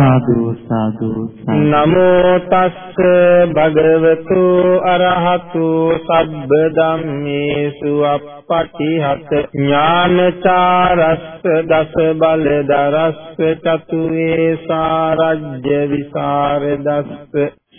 සාදු සාදු නමෝ තස්ස භගවතු අරහතු සබ්බ ධම්මේසු අප්පටිහත ඥානචාරස්ස දස බල දරස්ස චතු වේසාරජ්‍ය විසරදස්ස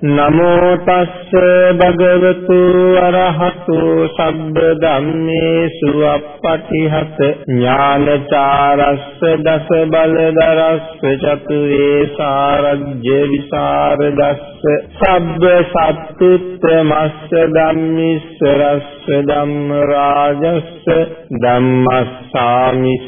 නමෝ තස්ස භගවතු අරහතු සබ්බ ධම්මේසු අප්පටිහත ඥානචාරස්ස දස බලදරස්ස චතු වේසාරජ්‍ය විසරදස්ස සබ්බ සත්තුත්තමස්ස ධම්මිස්ස රස්ස ධම්ම රාජස්ස ධම්මස්සාමිස්ස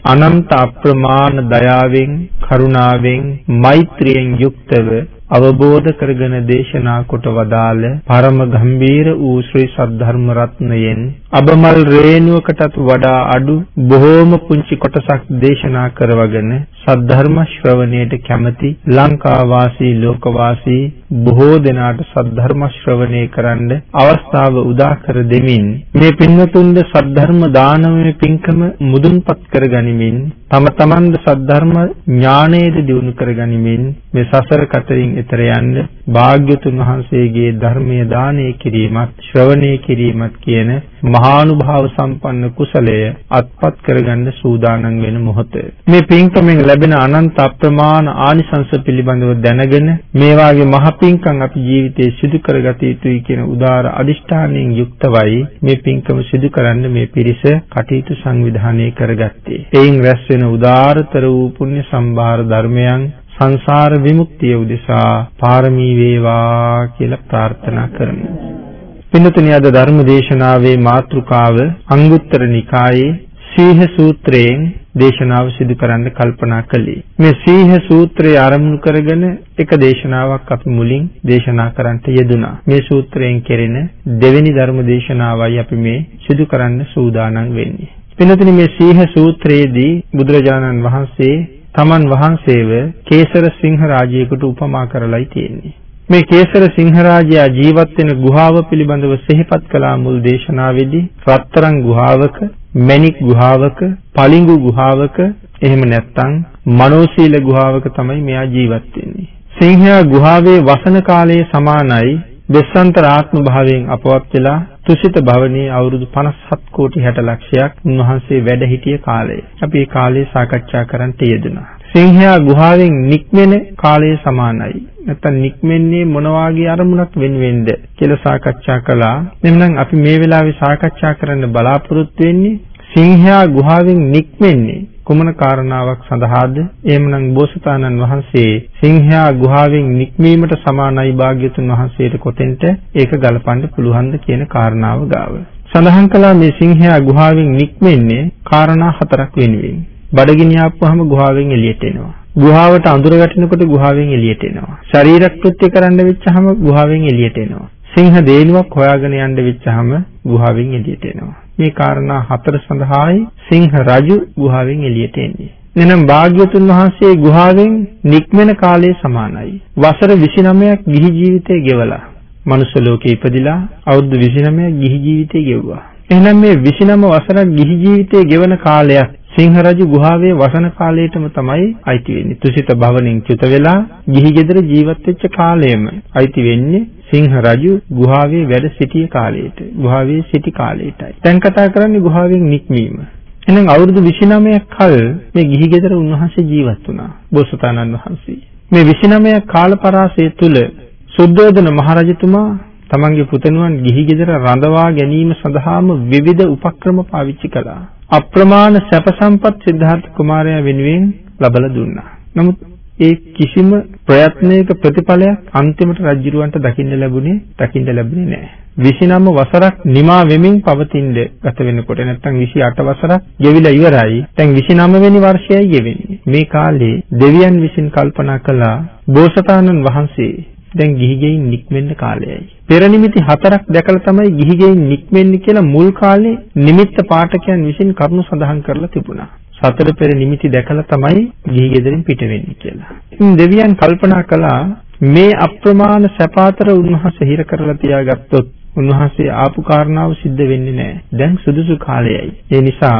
අනන්ත අප්‍රමාණ දයාවෙන් කරුණාවෙන් මෛත්‍රියෙන් යුක්තව අවබෝධ කරගෙන දේශනා කොට වදාළ පරම ගම්බීර වූ ශ්‍රී සද්ධර්ම රත්නයෙන් අබමල් රේණුවකටත් වඩා අඩු බොහෝම පුංචි කොටසක් දේශනා කරවගෙන සද්ධර්ම ශ්‍රවණයට කැමති ලංකා වාසී ලෝක වාසී බොහෝ දෙනාට සද්ධර්ම ශ්‍රවණය කරන්න අවස්ථාව උදා කර දෙමින් මේ පින්වතුන්ද සද්ධර්ම දානමය පින්කම මුදුන්පත් කර ගනිමින් තම තමන්ද සද්ධර්ම ඥානයේද දියුණු කර ගනිමින් මේ සසර කතරින් එතර යන්න භාග්‍යතුන් වහන්සේගේ ධර්මයේ දානය කිරීමත් ශ්‍රවණය කිරීමත් කියන මහානුභාව සම්පන්න කුසලය අත්පත් කරගන්න සූදානම් වෙන මොහොත මේ පින්කමෙන් ලැබෙන අනන්ත අප්‍රමාණ ආනිසංස පිළිබඳව දැනගෙන මේ වාගේ මහ පින්කම් අපි ජීවිතේ සිදු කරගත යුතුයි කියන උදාාර අදිෂ්ඨානයෙන් යුක්තවයි මේ පින්කම සිදු කරන්න මේ පිරිස කටයුතු සංවිධානය කරගත්තේ. එයින් රැස් වෙන උදාාරතර වූ පුණ්‍ය සම්භාර ධර්මයන් සංසාර විමුක්තිය උදෙසා පාරමී වේවා කියලා ප්‍රාර්ථනා කරමු. පින්නතුනි අද ධර්ම දේශනාවේ මාතෘකාව අංගුත්තර නිකායේ සීහ සූත්‍රයෙන් දේශනාව සිදු කරන්න කල්පනා කළේ. මේ සීහ සූත්‍රය ආරම්භ කරගෙන එක දේශනාවක් අපි මුලින් දේශනා කරන්නට යෙදුනා. මේ සූත්‍රයෙන් කෙරෙන දෙවෙනි ධර්ම දේශනාවයි අපි මේ සිදු කරන්න සූදානම් වෙන්නේ. පින්නතුනි මේ සීහ සූත්‍රයේදී බුදුරජාණන් වහන්සේ තමන් වහන්සේව කේසර සිංහ රාජයෙකුට උපමා කරලයි තියෙන්නේ. මේ කේසර සිංහරාජයා ජීවත් වෙන ගුහාව පිළිබඳව සිහිපත් කළා මුල් දේශනාවේදී රත්තරන් ගුහාවක, මණික් ගුහාවක, පලිඟු ගුහාවක, එහෙම නැත්නම් මනෝශීල ගුහාවක තමයි මෙයා ජීවත් වෙන්නේ. සිංහයා ගුහාවේ වසන කාලයේ සමානයි දෙස්සන්තර ආත්ම භාවයෙන් අපවත් වෙලා තුසිත භවනී අවුරුදු 57 කෝටි 60 ලක්ෂයක් උන්වහන්සේ වැඩ සිටිය කාලය. අපි මේ කාලේ සාකච්ඡා කරන්න යෙදුණා. සිංහයා ගුහාවෙන් නික්මෙන කාලය සමානයි. නැත්තම් නික්මෙන්නේ මොන වාගේ අරමුණක් වෙනුවෙන්ද කියලා සාකච්ඡා කළා. එhmenan අපි මේ වෙලාවේ සාකච්ඡා කරන්න බලාපොරොත්තු වෙන්නේ සිංහයා ගුහාවෙන් නික්මෙන්නේ කුමන කාරණාවක් සඳහාද? එහෙමනම් බෝසතාණන් වහන්සේ සිංහයා ගුහාවෙන් නික්මීමට සමානයි භාග්‍යතුන් වහන්සේට කොතෙන්ට ඒක ගලපන්න පුළුවන්ද කියන කාරණාව ගාව. සඳහන් කළා මේ සිංහයා ගුහාවෙන් නික්මෙන්නේ කාරණා හතරක් වෙනුවෙන්. බඩගිනි ආපුවාම ගුහාවෙන් එළියට එනවා. ගුහාවට අඳුර වැටෙනකොට ගුහාවෙන් එළියට එනවා. ශරීර කෘත්‍ය කරන්න වෙච්චාම ගුහාවෙන් එළියට එනවා. සිංහ දේනුවක් හොයාගෙන යන්න වෙච්චාම ගුහාවෙන් එළියට එනවා. මේ කාරණා හතර සඳහායි සිංහ රජු ගුහාවෙන් එළියට එන්නේ. එනම් භාග්‍යතුන් වහන්සේ ගුහාවෙන් නික්මෙන කාලය සමානයි. වසර 29ක් ගිහි ජීවිතය ගෙවලා මනුස්ස ලෝකේ ඉපදිලා අවුරුදු 29ක් ගිහි ජීවිතය ගෙවුවා. එහෙනම් මේ 29 වසරක් ගිහි ජීවිතය ගෙවන කාලයක් සිංහ රජු ගුහාවේ වසන කාලයටම තමයි අයිති වෙන්නේ. තුසිත භවණින් චුත වෙලා ගිහි ගෙදර ජීවත් වෙච්ච කාලයම අයිති වෙන්නේ සිංහ රජු ගුහාවේ වැඩ සිටිය කාලයට. ගුහාවේ සිටි කාලයටයි. දැන් කතා කරන්නේ ගුහාවෙන් නික්මීම. එහෙනම් අවුරුදු 29ක් කල මේ ගිහි ගෙදර උන්වහන්සේ ජීවත් වුණා. බෝසතාණන් වහන්සේ. මේ 29 කාල පරාසය තුල සුද්ධෝදන මහරජතුමා තමන්ගේ පුතණුවන් ගිහි ගෙදර රඳවා ගැනීම සඳහාම විවිධ උපක්‍රම පාවිච්චි කළා. අප්‍රමාණ සැප සම්පත් සිද්ධාර්ථ කුමාරයා වෙනුවෙන් ලබලා දුන්නා. නමුත් ඒ කිසිම ප්‍රයත්නයක ප්‍රතිඵලයක් අන්තිමට රජුරවන්ට දකින්න ලැබුණේ දකින්න ලැබුණේ නැහැ. 29 වසරක් නිමා වෙමින් පවතිනද ගත වෙනකොට නැත්නම් 28 වසරක් ගෙවිලා ඉවරයි. දැන් 29 වෙනි වර්ෂයයි ගෙවෙන්නේ. මේ කාලේ දෙවියන් විසින් කල්පනා කළා බෝසතාණන් වහන්සේ දැන් ගිහිගෙයින් නික්මෙන්න කාලයයි. පෙර නිමිති හතරක් දැකලා තමයි ගිහිගෙයින් නික්මෙන්නේ කියලා මුල් කාලේ නිමිත්ත පාඨකයන් විසින් කරුණු සඳහන් කරලා තිබුණා. සතර පෙර නිමිති දැකලා තමයි ගිහි ගෙදරින් පිට වෙන්නේ කියලා. ඉතින් දෙවියන් කල්පනා කළා මේ අප්‍රමාණ සැපාතර උන්වහන්සේ හිර කරලා තියාගත්තොත් උන්වහන්සේ ආපු කාරණාව සිද්ධ වෙන්නේ නැහැ. දැන් සුදුසු කාලයයි. ඒ නිසා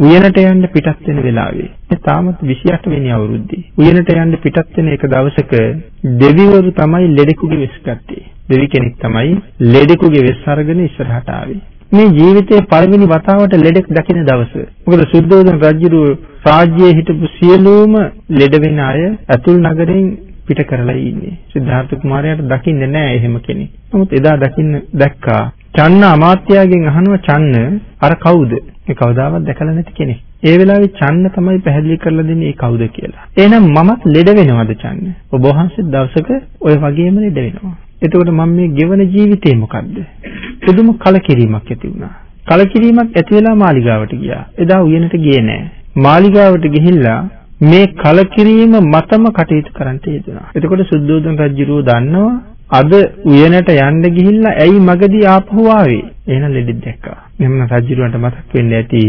උයනට යන්න පිටත් වෙන වෙලාවේ තාමත් 28 වෙනි අවුරුද්දේ උයනට යන්න පිටත් වෙන එක දවසක දෙවිවරු තමයි ලෙඩෙකුගේ වෙස් ගත්තේ. දෙවි කෙනෙක් තමයි ලෙඩෙකුගේ වෙස් අරගෙන ඉස්සරහට ආවේ. මේ ජීවිතේ පළවෙනි වතාවට ලෙඩෙක් දකින දවස. මොකද සුද්ධෝදන රජු රාජ්‍යයේ හිටපු සියලුම ලෙඩ වෙන අය අතුල් නගරෙන් පිට කරලා ඉන්නේ. සිද්ධාර්ථ කුමාරයාට දකින්නේ නැහැ එහෙම කෙනෙක්. නමුත් එදා දකින්න දැක්කා. චන්න අමාත්‍යාගෙන් අහනවා චන්න අර කවුද? මේ කවදාවත් දැකලා නැති කෙනෙක්. ඒ වෙලාවේ චන්න තමයි පැහැදිලි කරලා දෙන්නේ කවුද කියලා. එහෙනම් මමත් ලෙඩ වෙනවද චන්න? ඔබ වහන්සේ දවසක ඔය වගේම ලෙඩ වෙනවා. එතකොට මම මේ ගෙවන ජීවිතේ මොකද්ද? පුදුම කලකිරීමක් ඇති වුණා. කලකිරීමක් ඇති වෙලා මාලිගාවට ගියා. එදා උයනට ගියේ නෑ. මාලිගාවට ගිහිල්ලා මේ කලකිරීම මතම කටයුතු කරන්න යෙදුණා. එතකොට සුද්ධෝදන රජුරෝ දන්නවා අද උයනට යන්න ගිහිල්ලා ඇයි මගදී ආපහු ආවේ? එහෙනම් ලෙඩෙක් දැක්කා. එහෙනම් රජුරවන්ට මතක් වෙන්න ඇති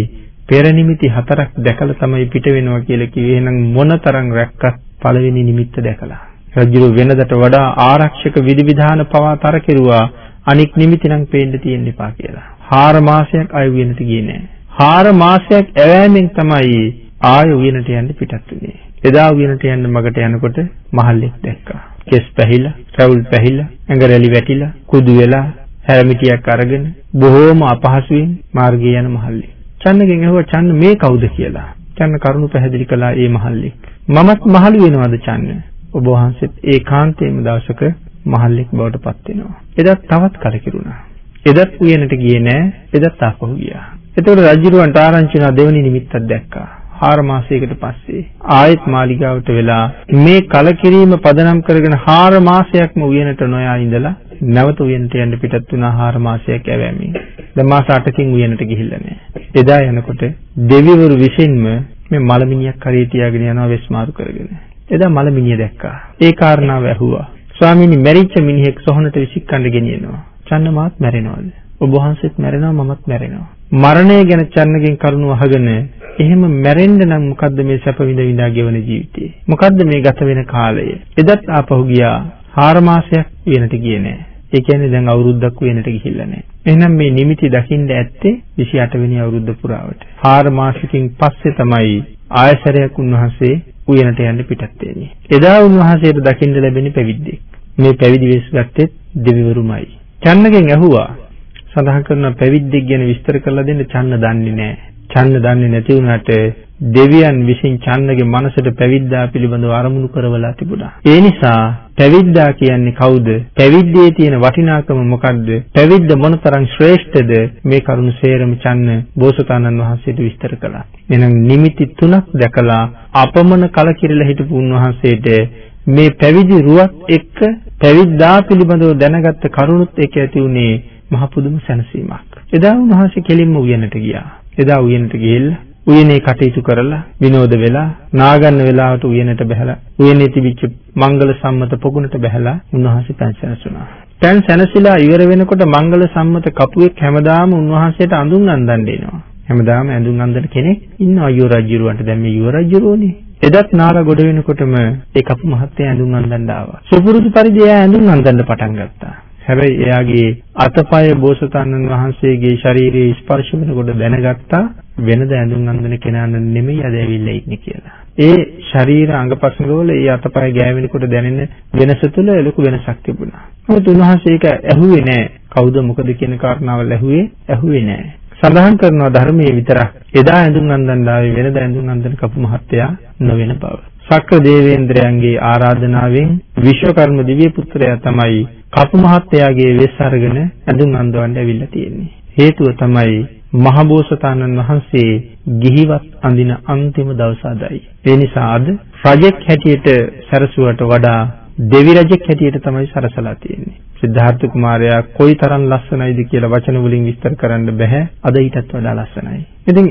පෙර නිමිති හතරක් දැකලා තමයි පිට වෙනවා කියලා කිව්වේ. එහෙනම් මොනතරම් රැක්කත් පළවෙනි නිමිත්ත දැකලා. රජු වෙනදට වඩා ආරක්ෂක විධිවිධාන පවා තර කෙරුවා අනික් නිමිති නම් පේන්න තියෙන්න එපා කියලා. හාර මාසයක් ආය උයනට ගියේ නෑ. හාර මාසයක් ඇවෑමෙන් තමයි ආය උයනට යන්න පිටත් වුනේ. එදා උයනට යන්න මගට යනකොට මහල්ලෙක් දැක්කා. කෙස් පැහිලා, රවුල් පැහිලා, ඇඟ රැලි වැටිලා, කුදු වෙලා, හැරමිටියක් අරගෙන බොහෝම අපහසුයෙන් මාර්ගයේ යන මහල්ලෙක්. චන්නගෙන් ඇහුවා චන්න මේ කවුද කියලා. චන්න කරුණු පැහැදිලි කළා ඒ මහල්ලෙක්. මමත් මහලු වෙනවද චන්න? ඔබ වහන්සේත් ඒකාන්තයෙන්ම දවසක මහල්ලෙක් බවට පත් වෙනවා. එදත් තවත් කලකිරුණා. එදත් උයනට ගියේ නෑ. එදත් ආපහු ගියා. එතකොට රජුරවන්ට ආරංචි වුණා දෙවනි නිමිත්තක් දැක්කා. හාර මාසයකට පස්සේ ආයෙත් මාලිගාවට වෙලා මේ කලකිරීම පදනම් කරගෙන හාර මාසයක්ම උයනට නොයා ඉඳලා නැවත උයනට යන්න පිටත් වුණා හාර මාසයක් ඇවෑමෙන්. දැන් මාස 8කින් උයනට ගිහිල්ලා නැහැ. එදා යනකොට දෙවිවරු විසින්ම මේ මලමිනියක් කරේ තියාගෙන යනවා වෙස්මාරු කරගෙන. එදා මලමිනිය දැක්කා. ඒ කාරණාව ඇහුවා. ස්වාමීනි මැරිච්ච මිනිහෙක් සොහනට විසිකන්න ගෙනියනවා. චන්න මාත් මැරෙනවද? ඔබ වහන්සේත් මැරෙනවා මමත් මැරෙනවා. මරණය ගැන චන්නගෙන් කරුණු අහගෙන එහෙම මැරෙන්න නම් මොකද්ද මේ සැප විඳ විඳා ගෙවන ජීවිතේ? මොකද්ද මේ ගත වෙන කාලය? එදත් ආපහු ගියා. හාර මාසයක් වෙනට ගියේ නෑ. ඒ කියන්නේ දැන් අවුරුද්දක් වෙනට ගිහිල්ලා නෑ. එහෙනම් මේ නිමිති දකින්න ඇත්තේ 28 වෙනි අවුරුද්ද පුරාවට. හාර මාසකින් පස්සේ තමයි ආයසරයක් උන්වහන්සේ උයනට යන්න පිටත් වෙන්නේ. එදා උන්වහන්සේට දකින්න ලැබෙන්නේ පැවිද්දෙක්. මේ පැවිදි වෙස් ගත්තේ දෙවිවරුමයි. චන්නගෙන් ඇහුවා සඳහන් කරන පැවිද්දෙක් ගැන විස්තර කරලා දෙන්න චන්න දන්නේ නැහැ. ඡන්න දන්නේ නැති වුණාට දෙවියන් විසින් ඡන්නගේ මනසට පැවිද්දා පිළිබඳව අරමුණු කරවලා තිබුණා. ඒ නිසා පැවිද්දා කියන්නේ කවුද? පැවිද්දේ තියෙන වටිනාකම මොකද්ද? පැවිද්ද මොනතරම් ශ්‍රේෂ්ඨද? මේ කරුණු සේරම ඡන්න බෝසතාණන් වහන්සේට විස්තර කළා. එහෙනම් නිමිති තුනක් දැකලා අපමණ කලකිරලා හිටපු උන්වහන්සේට මේ පැවිදි රුවත් එක්ක පැවිද්දා පිළිබඳව දැනගත්ත කරුණුත් එක්ක ඇති උනේ මහ පුදුම සැනසීමක්. එදා උන්වහන්සේ කෙලින්ම උයනට ගියා. එදා උයනට ගිහිල්ලා උයනේ කටයුතු කරලා විනෝද වෙලා නාගන්න වෙලාවට උයනට බහැලා උයනේ තිබිච්ච මංගල සම්මත පොකුණට බහැලා උන්වහන්සේ පෑන් සැනසුණා. පෑන් සැනසීලා ඉවර වෙනකොට මංගල සම්මත කපුවෙක් හැමදාම උන්වහන්සේට අඳුන් අඳන් දෙනවා. හැමදාම ඇඳුම් අඳින කෙනෙක් ඉන්නවා යුව රජුරවන්ට දැන් මේ යුව රජුරෝනේ. එදත් නාර ගොඩ වෙනකොටම ඒ කපු මහත්තයා ඇඳුම් අඳින්න ආවා. සුපුරුදු පරිදි එයා ඇඳුම් අඳින්න පටන් ගත්තා. හැබැයි එයාගේ අතපය බෝසතාණන් වහන්සේගේ ශරීරයේ ස්පර්ශ වෙනකොට දැනගත්තා වෙනද ඇඳුම් අඳින කෙනාන නෙමෙයි අද ඇවිල්ලා ඉන්නේ කියලා. ඒ ශරීර අංගපසංගවල ඒ අතපය ගෑවෙනකොට දැනෙන වෙනස තුළ ලොකු වෙනසක් තිබුණා. නමුත් උන්වහන්සේ ඒක ඇහුවේ නෑ. කවුද මොකද කියන කාරණාවල් ඇහුවේ ඇහුවේ නෑ. සඳහන් කරනවා ධර්මයේ විතරක් එදා ඇඳුම් අඳින්න ආවේ වෙනද ඇඳුම් අඳින කපු මහත්තයා නොවන බව. සක්‍ර දේවේන්ද්‍රයන්ගේ ආරාධනාවෙන් විශ්වකර්ම දිව්‍ය පුත්‍රයා තමයි කපු මහත්තයාගේ වෙස් අරගෙන ඇඳුම් අඳවන්න ඇවිල්ලා තියෙන්නේ. හේතුව තමයි මහබෝසතාණන් වහන්සේ ගිහිවත් අඳින අන්තිම දවස අදයි. ඒ නිසා අද රජෙක් හැටියට සැරසුවට වඩා දෙවි රජෙක් හැටියට තමයි සරසලා තියෙන්නේ. සිද්ධාර්ථ කුමාරයා කොයිතරම් ලස්සනයිද කියලා වචන වලින් විස්තර කරන්න බෑ. අද ඊටත් වඩා ලස්සනයි. ඉතින්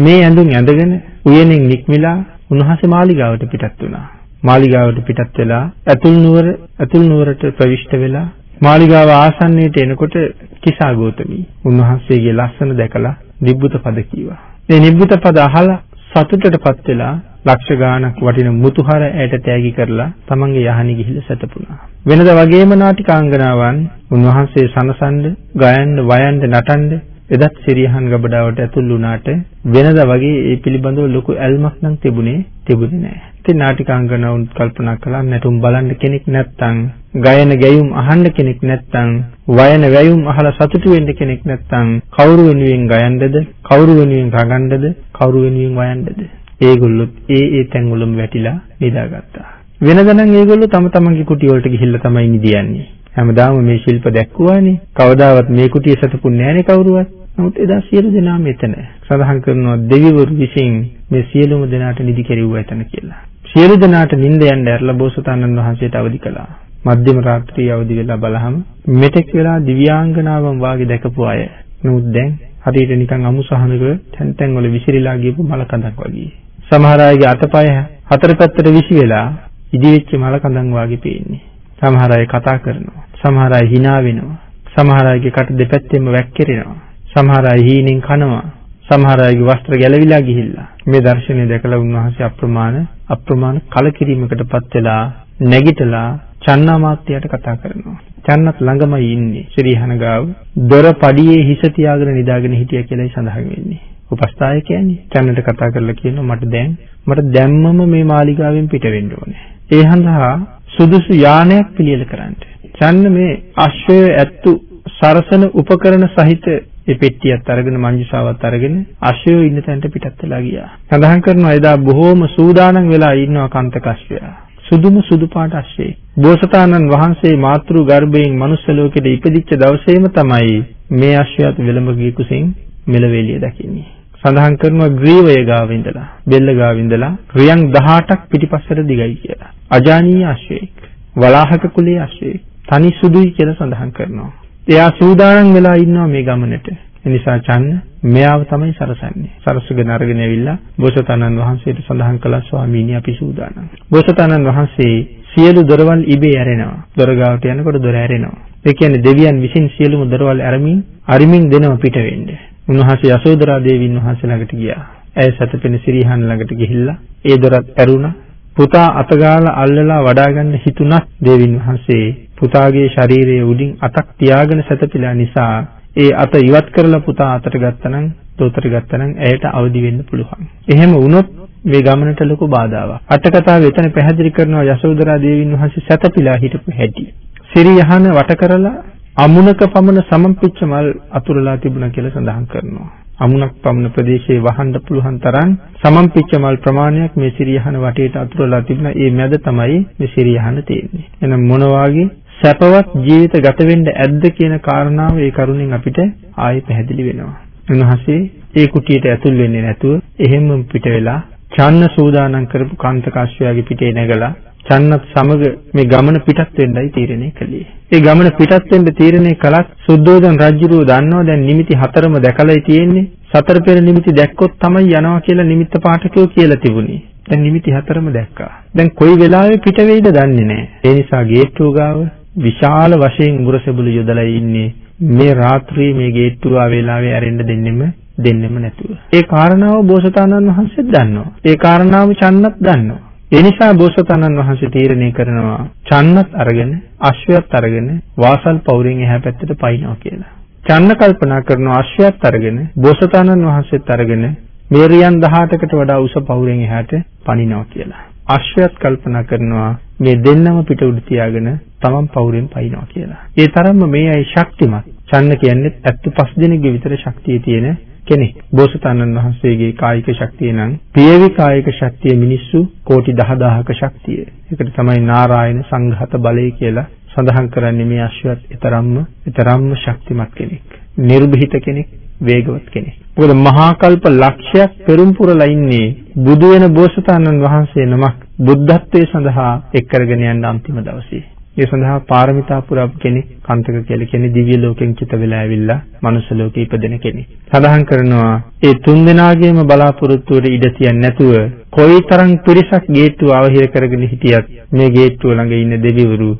මේ ඇඳුම් ඇඳගෙන උයනෙන් නික්මිලා උන්වහන්සේ මාලිගාවට පිටත් වුණා. මාලිගාවට පිටත් වෙලා ඇතුල් නුවර ඇතුල් නුවරට ප්‍රවිෂ්ඨ වෙලා මාලිගාව ආසන්නයට එනකොට කිසා ගෝතමී උන්වහන්සේගේ ලස්සන දැකලා නිබ්බුත පද කීවා. මේ නිබ්බුත පද අහලා සතුටටපත් වෙලා ලක්ෂ ගාණක් වටින මුතුහර ඇයට තෑගි කරලා තමන්ගේ යහනි ගිහිල්ලා සැතපුණා. වෙනද වගේම නාටිකාංගනාවන් උන්වහන්සේ සනසන්න, ගයන්න, වයන්න, නටන්න එදත් සිරියහන් ගබඩාවට ඇතුල් වුණාට වෙනද වගේ ඒ පිළිබඳව ලොකු ඇල්මක් නම් තිබුණේ තිබුණේ නැහැ. ඉතින් නාටිකාංගනාවුන් කල්පනා කළා නැටුම් බලන්න කෙනෙක් නැත්තම්, ගයන ගැයුම් අහන්න කෙනෙක් නැත්තම්, වයන වැයුම් අහලා සතුටු වෙන්න කෙනෙක් නැත්තම් කවුරු වෙනුවෙන් ගයන්නද, කවුරු වෙනුවෙන් රඟන්නද, කවුරු වෙනුවෙන් වයන්නද? ඒගොල්ලොත් ඒ ඒ තැන්වලම වැටිලා නිදාගත්තා. වෙනද නම් ඒගොල්ලෝ තම තමන්ගේ කුටි වලට ගිහිල්ලා තමයි නිදියන්නේ. හැමදාම මේ ශිල්ප දැක්කුවානේ. කවදාවත් මේ කුටිය සතුපුන්නේ නැහනේ කවුරුවත්. නමුත් එදා සියලු දෙනා මෙතන සඳහන් කරනවා දෙවිවරු විසින් මේ සියලුම දෙනාට නිදි කෙරෙව්වා එතන කියලා. සියලු දෙනාට නිින්ද යන්න ඇරලා බෝසතාණන් වහන්සේට අවදි කළා. මධ්‍යම රාත්‍රියේ අවදි වෙලා බලහම මෙතෙක් වෙලා දිව්‍යාංගනාවන් වාගේ දැකපු අය. නමුත් දැන් හරියට නිකන් අමු සහනක තැන් තැන් වල විසිරීලා ගියපු මල කඳක් වගේ. සමහර අයගේ අතපය හතර පැත්තට විසි වෙලා ඉදිවෙච්ච මල කඳන් වාගේ පේන්නේ. සමහර අය කතා කරනවා. සමහර අය hina වෙනවා. සමහර අයගේ කට දෙපැත්තෙම වැක්කිරෙනවා. සමහර අය හීනෙන් කනවා. සමහර අයගේ වස්ත්‍ර ගැලවිලා ගිහිල්ලා. මේ දර්ශනය දැකලා උන්වහන්සේ අප්‍රමාණ අප්‍රමාණ කලකිරීමකටපත් වෙලා නැගිටලා චන්නාමාත්‍යයට කතා කරනවා. චන්නත් ළඟමයි ඉන්නේ. ශ්‍රීහන ගාව දොර පඩියේ හිස තියාගෙන නිදාගෙන හිටියා කියලායි සඳහන් වෙන්නේ. උපස්ථායක කියන්නේ චන්නට කතා කරලා කියනවා මට දැන් මට දැම්මම මේ මාලිගාවෙන් පිට වෙන්න ඕනේ. ඒ හඳහා සුදුසු යානයක් පිළියෙල කරන්න. චන්න මේ අශ්වය ඇත්තු සරසන උපකරණ සහිත ඒ පෙට්ටියත් අරගෙන මංජුසාවත් අරගෙන අශ්වයෝ ඉන්න තැනට පිටත් වෙලා ගියා. සඳහන් කරනවා එදා බොහෝම සූදානම් වෙලා ඉන්නවා කන්තකශ්වයා. සුදුම සුදු පාට අශ්වයෙක්. බෝසතාණන් වහන්සේ මාතෘ ගර්භයෙන් මනුස්ස ලෝකෙට ඉපදිච්ච දවසේම තමයි මේ අශ්වයාත් විලඹ ගිය කුසෙන් මෙලවෙලිය දකින්නේ. සඳහන් කරනවා ග්‍රීවය ගාව ඉඳලා බෙල්ල ගාව ඉඳලා රියන් 18ක් පිටිපස්සට දිගයි කියලා. අජානීය අශ්වයෙක්. වලාහක කුලයේ අශ්වයෙක්. තනි සුදුයි කියලා සඳහන් කරනවා. එයා සූදානම් වෙලා ඉන්නවා මේ ගමනට. එනිසා චන්න මෙයාව තමයි සරසන්නේ. සරසගෙන අරගෙන ඇවිල්ලා බෝසතාණන් වහන්සේට සඳහන් කළා ස්වාමීනි අපි සූදානම්. බෝසතාණන් වහන්සේ සියලු දොරවල් ඉබේ ඇරෙනවා. දොර ගාවට යනකොට දොර ඇරෙනවා. ඒ කියන්නේ දෙවියන් විසින් සියලුම දොරවල් ඇරමින් අරිමින් දෙනව පිට වෙන්න. උන්වහන්සේ යසෝදරා දේවීන් වහන්සේ ළඟට ගියා. ඇය සතපෙන සිරිහන් ළඟට ගිහිල්ලා ඒ දොරත් ඇරුණා. පුතා අතගාලා අල්ලලා වඩා ගන්න හිතුණත් දේවින් වහන්සේ පුතාගේ ශරීරයේ උඩින් අතක් තියාගෙන සැතපීලා නිසා ඒ අත ඉවත් කරලා පුතා අතට ගත්තනම් දොතට ගත්තනම් ඇයට අවදි වෙන්න පුළුවන්. එහෙම වුණොත් මේ ගමනට ලොකු බාධාවක්. අටකතාව එතන පැහැදිලි කරනවා යශෝදරා දේවීන් වහන්සේ සැතපීලා හිටපු හැටි. සිරි යහන වට කරලා අමුණක පමණ සමම්පිච්ච මල් අතුරලා තිබුණා කියලා සඳහන් කරනවා. අමුණක් පමණ ප්‍රදේශයේ වහන්න පුළුවන් තරම් සමම්පිච්ච මල් ප්‍රමාණයක් මේ සිරියහන වටේට අතුරලා තිබුණා. ඒ මැද තමයි මේ සිරියහන තියෙන්නේ. එහෙනම් මොන වාගේ සැපවත් ජීවිත ගත වෙන්න ඇද්ද කියන කාරණාව ඒ කරුණෙන් අපිට ආයෙ පැහැදිලි වෙනවා. උන්වහන්සේ ඒ කුටියට ඇතුල් වෙන්නේ නැතුව එහෙම පිට වෙලා චන්න සූදානම් කරපු කාන්තකාශ්‍යයාගේ පිටේ නැගලා චන්නත් සමග මේ ගමන පිටත් වෙන්නයි තීරණය කළේ. ඒ ගමන පිටත් වෙන්න තීරණය කළත් සුද්ධෝදන රජුරෝ දන්නවා දැන් නිමිති හතරම දැකලායි තියෙන්නේ. සතර පෙර නිමිති දැක්කොත් තමයි යනවා කියලා නිමිත්ත පාඨකයෝ කියලා තිබුණේ. දැන් නිමිති හතරම දැක්කා. දැන් කොයි වෙලාවෙ පිට වෙයිද දන්නේ නැහැ. ඒ නිසා ගේට්ටුව ගාව විශාල වශයෙන් උගුරසෙබළු යොදලා ඉන්නේ මේ රාත්‍රියේ මේ ගේට්ටුව ආ වෙලාවේ ඇරෙන්න දෙන්නෙම දෙන්නෙම නැතුව. ඒ කාරණාව බෝසතාණන් වහන්සේත් දන්නවා. ඒ කාරණාව චන්නත් දන්නවා. ඒ නිසා බෝසතාණන් වහන්සේ තීරණය කරනවා චන්නත් අරගෙන අශ්වයත් අරගෙන වාසල් පවුරෙන් එහා පැත්තට පයින්නවා කියලා. චන්න කල්පනා කරන අශ්වයත් අරගෙන බෝසතාණන් වහන්සේත් අරගෙන මේරියන් 18කට වඩා උස පවුරෙන් එහාට පනිනවා කියලා. අශ්වයත් කල්පනා කරනවා මේ දෙන්නම පිට උඩ තියාගෙන තමන් පවුරෙන් පයින්නවා කියලා. ඒ තරම්ම මේ අය ශක්තිමත්. චන්න කියන්නේ ඇත්ත පස් දිනක විතර ශක්තිය තියෙන කෙනෙක්. බෝසතාණන් වහන්සේගේ කායික ශක්තිය නම් පියවි කායික ශක්තිය මිනිස්සු කෝටි 10000ක ශක්තිය. ඒකට තමයි නාරායන සංඝාත බලය කියලා සඳහන් කරන්නේ මේ අශ්වයත් ඊතරම්ම ඊතරම්ම ශක්තිමත් කෙනෙක්. නිර්භීත කෙනෙක්, වේගවත් කෙනෙක්. මොකද මහා කල්ප ලක්ෂයක් පෙරම් පුරලා ඉන්නේ බුදු වෙන බෝසතාණන් වහන්සේ නමක් බුද්ධත්වයේ සඳහා එක් කරගෙන යන අන්තිම දවසේ. ඒ සඳහා පාරමිතා පුරපු කෙනෙක් කන්තක කියලා කියන්නේ දිව්‍ය ලෝකෙන් චිත වෙලා ඇවිල්ලා මනුස්ස ලෝකෙ ඉපදෙන කෙනෙක්. සඳහන් කරනවා ඒ තුන් දෙනාගේම බලාපොරොත්තුවට ඉඩ තියන්නේ නැතුව කොයිතරම් පිරිසක් ගේට්ටුව අවහිර කරගෙන හිටියත් මේ ගේට්ටුව ළඟ ඉන්න දෙවිවරු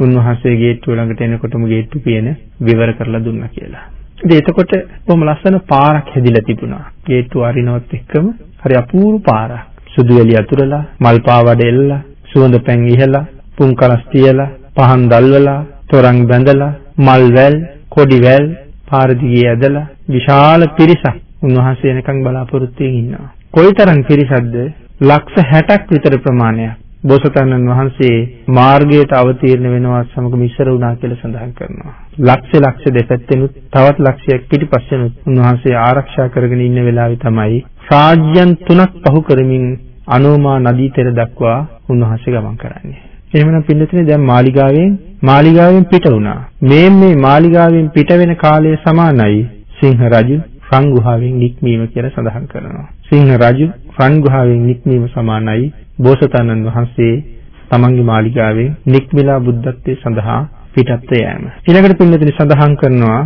උන්වහන්සේ ගේට්ටුව ළඟට එනකොටම ගේට්ටු පියන විවර කරලා දුන්නා කියලා. ඉතින් එතකොට බොහොම ලස්සන පාරක් හැදිලා තිබුණා. ගේට්ටුව අරිනවත් එක්කම හරි අපූර්ව පාරක්. සුදු එළිය අතුරලා, මල් පාවඩ එල්ලලා, සුවඳ පැන් ඉහලා, පුන් කලස් තියලා පහන් දැල්වලා, තොරන් බැඳලා, මල් වැල්, කොඩි වැල් පාර දිගේ ඇදලා විශාල පිරිසක් උන්වහන්සේ එනකන් බලාපොරොත්තුෙන් ඉන්නවා. කොයිතරම් පිරිසක්ද? ලක්ෂ 60ක් විතර ප්‍රමාණයක්. බෝසතාණන් වහන්සේ මාර්ගයට අවතීර්ණ වෙනවා සමග මිශ්‍ර වුණා කියලා සඳහන් කරනවා. ලක්ෂ ලක්ෂ දෙපැත්තෙනුත් තවත් ලක්ෂයක් පිටිපස්සෙනුත් උන්වහන්සේ ආරක්ෂා කරගෙන ඉන්න වෙලාවේ තමයි රාජ්‍යයන් තුනක් පහු කරමින් අනෝමා නදී තෙර දක්වා උන්වහන්සේ ගමන් කරන්නේ. එහෙමනම් පින්නතුනේ දැන් මාලිගාවෙන් මාලිගාවෙන් පිට වුණා. මේ මේ මාලිගාවෙන් පිට වෙන කාලය සමානයි සිංහ රජු රන් ගුහාවෙන් නික්මීම කියලා සඳහන් කරනවා. සිංහ රජු රන් ගුහාවෙන් නික්මීම සමානයි බෝසතාණන් වහන්සේ තමන්ගේ මාලිගාවෙන් නික්මිලා බුද්ධත්වයේ සඳහා පිටත් යෑම. ඊළඟට පින්නතුනි සඳහන් කරනවා